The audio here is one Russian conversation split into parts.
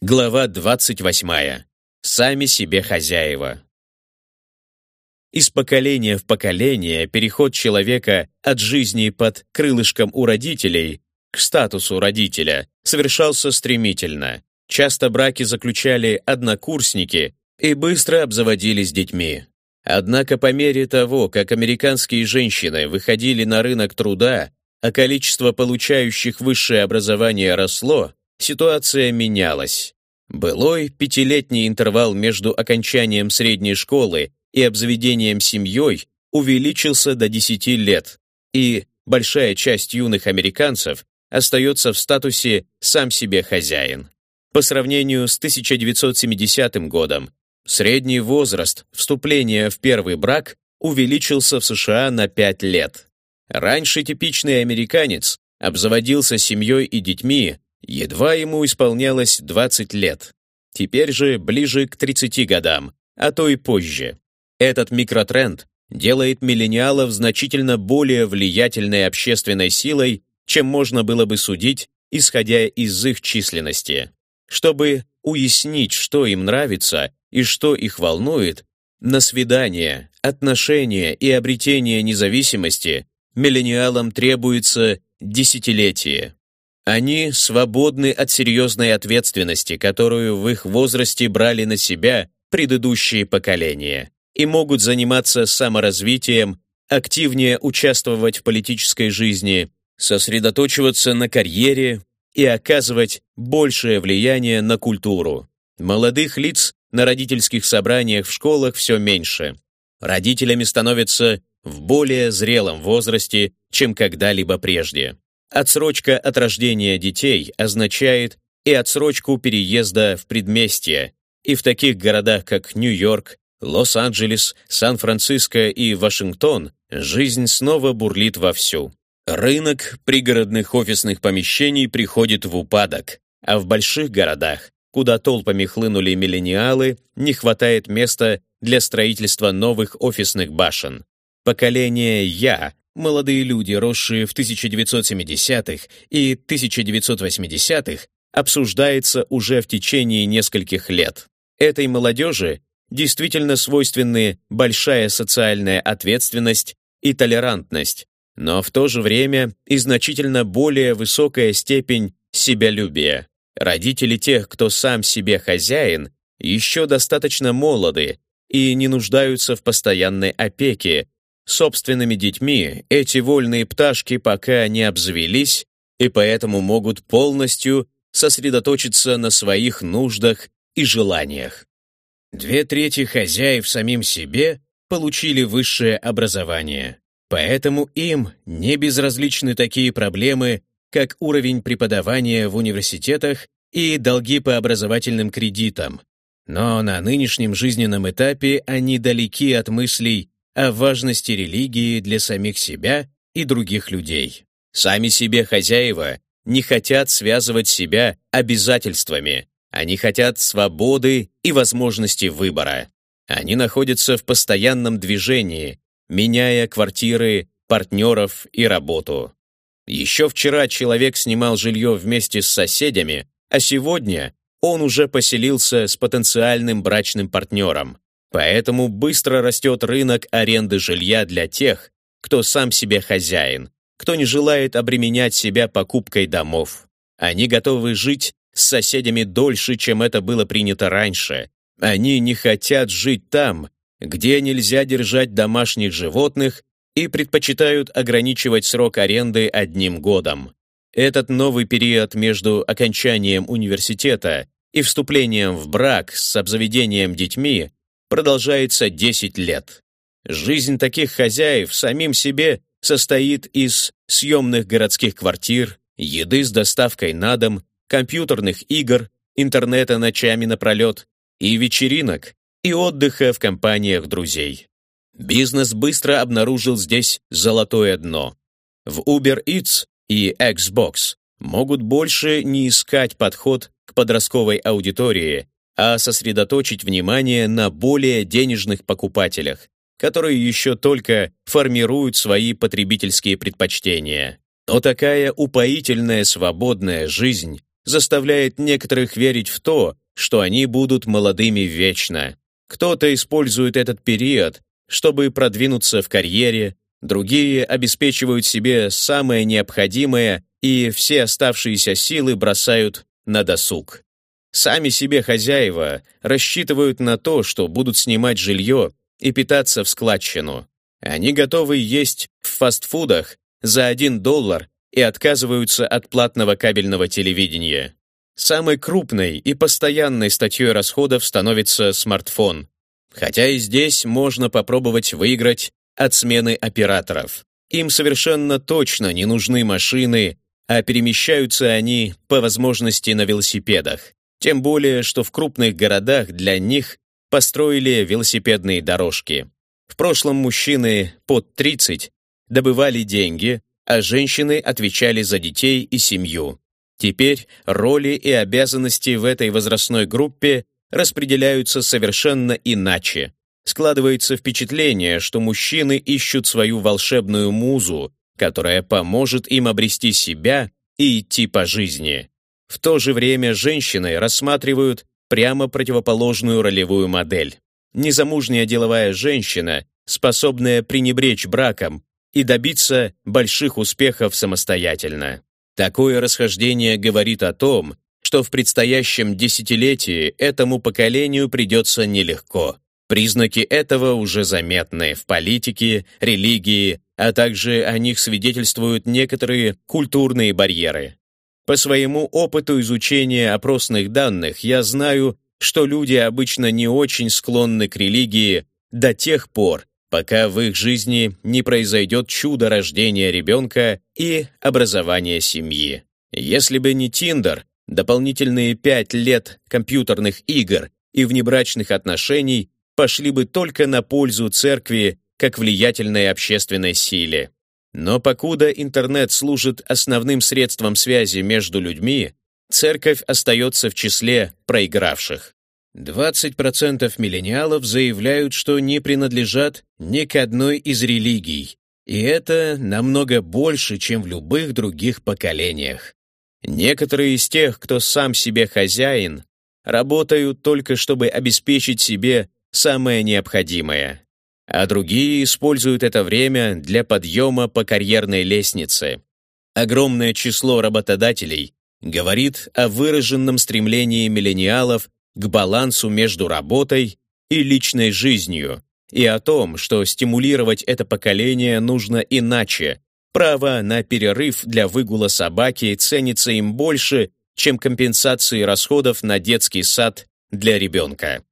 Глава 28. Сами себе хозяева. Из поколения в поколение переход человека от жизни под крылышком у родителей к статусу родителя совершался стремительно. Часто браки заключали однокурсники и быстро обзаводились детьми. Однако по мере того, как американские женщины выходили на рынок труда, а количество получающих высшее образование росло, ситуация менялась. Былой пятилетний интервал между окончанием средней школы и обзаведением семьей увеличился до 10 лет, и большая часть юных американцев остается в статусе «сам себе хозяин». По сравнению с 1970 годом, средний возраст вступления в первый брак увеличился в США на 5 лет. Раньше типичный американец обзаводился семьей и детьми Едва ему исполнялось 20 лет. Теперь же ближе к 30 годам, а то и позже. Этот микротренд делает миллениалов значительно более влиятельной общественной силой, чем можно было бы судить, исходя из их численности. Чтобы уяснить, что им нравится и что их волнует, на свидание, отношения и обретение независимости миллениалам требуется десятилетие. Они свободны от серьезной ответственности, которую в их возрасте брали на себя предыдущие поколения, и могут заниматься саморазвитием, активнее участвовать в политической жизни, сосредоточиваться на карьере и оказывать большее влияние на культуру. Молодых лиц на родительских собраниях в школах все меньше. Родителями становятся в более зрелом возрасте, чем когда-либо прежде. Отсрочка от рождения детей означает и отсрочку переезда в предместье, и в таких городах, как Нью-Йорк, Лос-Анджелес, Сан-Франциско и Вашингтон жизнь снова бурлит вовсю. Рынок пригородных офисных помещений приходит в упадок, а в больших городах, куда толпами хлынули миллениалы, не хватает места для строительства новых офисных башен. Поколение «Я» молодые люди, росшие в 1970-х и 1980-х, обсуждается уже в течение нескольких лет. Этой молодежи действительно свойственны большая социальная ответственность и толерантность, но в то же время и значительно более высокая степень себялюбия. Родители тех, кто сам себе хозяин, еще достаточно молоды и не нуждаются в постоянной опеке, Собственными детьми эти вольные пташки пока не обзавелись и поэтому могут полностью сосредоточиться на своих нуждах и желаниях. Две трети хозяев самим себе получили высшее образование, поэтому им не безразличны такие проблемы, как уровень преподавания в университетах и долги по образовательным кредитам. Но на нынешнем жизненном этапе они далеки от мыслей о важности религии для самих себя и других людей. Сами себе хозяева не хотят связывать себя обязательствами, они хотят свободы и возможности выбора. Они находятся в постоянном движении, меняя квартиры, партнеров и работу. Еще вчера человек снимал жилье вместе с соседями, а сегодня он уже поселился с потенциальным брачным партнером. Поэтому быстро растет рынок аренды жилья для тех, кто сам себе хозяин, кто не желает обременять себя покупкой домов. Они готовы жить с соседями дольше, чем это было принято раньше. Они не хотят жить там, где нельзя держать домашних животных и предпочитают ограничивать срок аренды одним годом. Этот новый период между окончанием университета и вступлением в брак с обзаведением детьми продолжается 10 лет. Жизнь таких хозяев самим себе состоит из съемных городских квартир, еды с доставкой на дом, компьютерных игр, интернета ночами напролет и вечеринок, и отдыха в компаниях друзей. Бизнес быстро обнаружил здесь золотое дно. В Uber Eats и Xbox могут больше не искать подход к подростковой аудитории, а сосредоточить внимание на более денежных покупателях, которые еще только формируют свои потребительские предпочтения. Но такая упоительная свободная жизнь заставляет некоторых верить в то, что они будут молодыми вечно. Кто-то использует этот период, чтобы продвинуться в карьере, другие обеспечивают себе самое необходимое и все оставшиеся силы бросают на досуг. Сами себе хозяева рассчитывают на то, что будут снимать жилье и питаться в складчину. Они готовы есть в фастфудах за 1 доллар и отказываются от платного кабельного телевидения. Самой крупной и постоянной статьей расходов становится смартфон. Хотя и здесь можно попробовать выиграть от смены операторов. Им совершенно точно не нужны машины, а перемещаются они по возможности на велосипедах. Тем более, что в крупных городах для них построили велосипедные дорожки. В прошлом мужчины под 30 добывали деньги, а женщины отвечали за детей и семью. Теперь роли и обязанности в этой возрастной группе распределяются совершенно иначе. Складывается впечатление, что мужчины ищут свою волшебную музу, которая поможет им обрести себя и идти по жизни. В то же время женщины рассматривают прямо противоположную ролевую модель. Незамужняя деловая женщина, способная пренебречь браком и добиться больших успехов самостоятельно. Такое расхождение говорит о том, что в предстоящем десятилетии этому поколению придется нелегко. Признаки этого уже заметны в политике, религии, а также о них свидетельствуют некоторые культурные барьеры. По своему опыту изучения опросных данных я знаю, что люди обычно не очень склонны к религии до тех пор, пока в их жизни не произойдет чудо рождения ребенка и образования семьи. Если бы не Тиндер, дополнительные пять лет компьютерных игр и внебрачных отношений пошли бы только на пользу церкви как влиятельной общественной силе. Но покуда интернет служит основным средством связи между людьми, церковь остается в числе проигравших. 20% миллениалов заявляют, что не принадлежат ни к одной из религий, и это намного больше, чем в любых других поколениях. Некоторые из тех, кто сам себе хозяин, работают только чтобы обеспечить себе самое необходимое, а другие используют это время для подъема по карьерной лестнице. Огромное число работодателей говорит о выраженном стремлении миллениалов к балансу между работой и личной жизнью, и о том, что стимулировать это поколение нужно иначе. Право на перерыв для выгула собаки ценится им больше, чем компенсации расходов на детский сад для ребенка.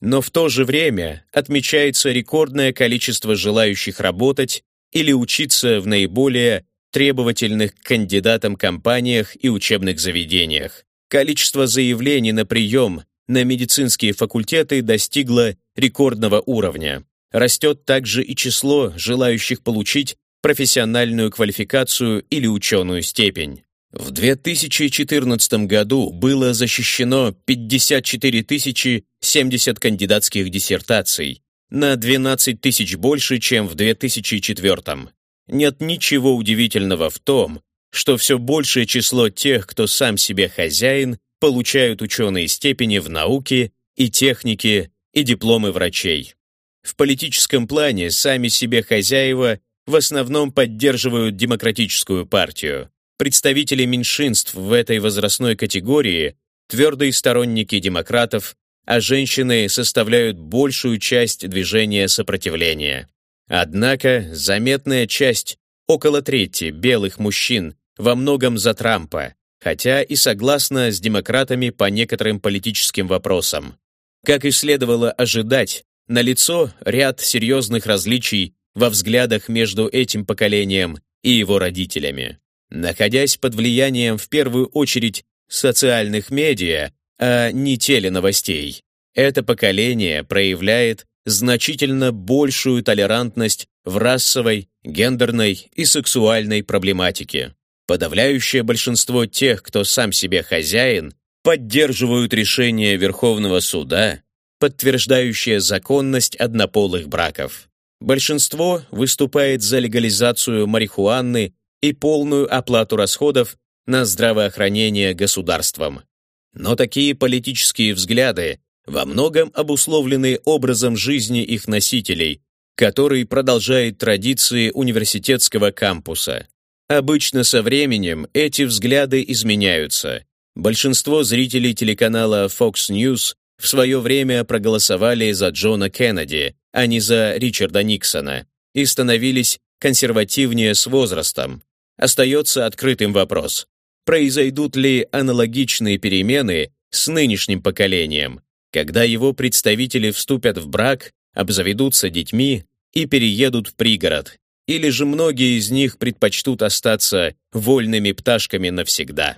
Но в то же время отмечается рекордное количество желающих работать или учиться в наиболее требовательных к кандидатам компаниях и учебных заведениях. Количество заявлений на прием на медицинские факультеты достигло рекордного уровня. Растет также и число желающих получить профессиональную квалификацию или ученую степень. В 2014 году было защищено 54 070 кандидатских диссертаций, на 12 тысяч больше, чем в 2004. Нет ничего удивительного в том, что все большее число тех, кто сам себе хозяин, получают ученые степени в науке и технике и дипломы врачей. В политическом плане сами себе хозяева в основном поддерживают демократическую партию. Представители меньшинств в этой возрастной категории – твердые сторонники демократов, а женщины составляют большую часть движения сопротивления. Однако заметная часть, около трети белых мужчин, во многом за Трампа, хотя и согласна с демократами по некоторым политическим вопросам. Как и следовало ожидать, налицо ряд серьезных различий во взглядах между этим поколением и его родителями. Находясь под влиянием в первую очередь социальных медиа, а не теленовостей, это поколение проявляет значительно большую толерантность в расовой, гендерной и сексуальной проблематике. Подавляющее большинство тех, кто сам себе хозяин, поддерживают решение Верховного суда, подтверждающее законность однополых браков. Большинство выступает за легализацию марихуаны и полную оплату расходов на здравоохранение государством. Но такие политические взгляды во многом обусловлены образом жизни их носителей, который продолжает традиции университетского кампуса. Обычно со временем эти взгляды изменяются. Большинство зрителей телеканала Fox News в свое время проголосовали за Джона Кеннеди, а не за Ричарда Никсона, и становились консервативнее с возрастом. Остается открытым вопрос, произойдут ли аналогичные перемены с нынешним поколением, когда его представители вступят в брак, обзаведутся детьми и переедут в пригород, или же многие из них предпочтут остаться вольными пташками навсегда.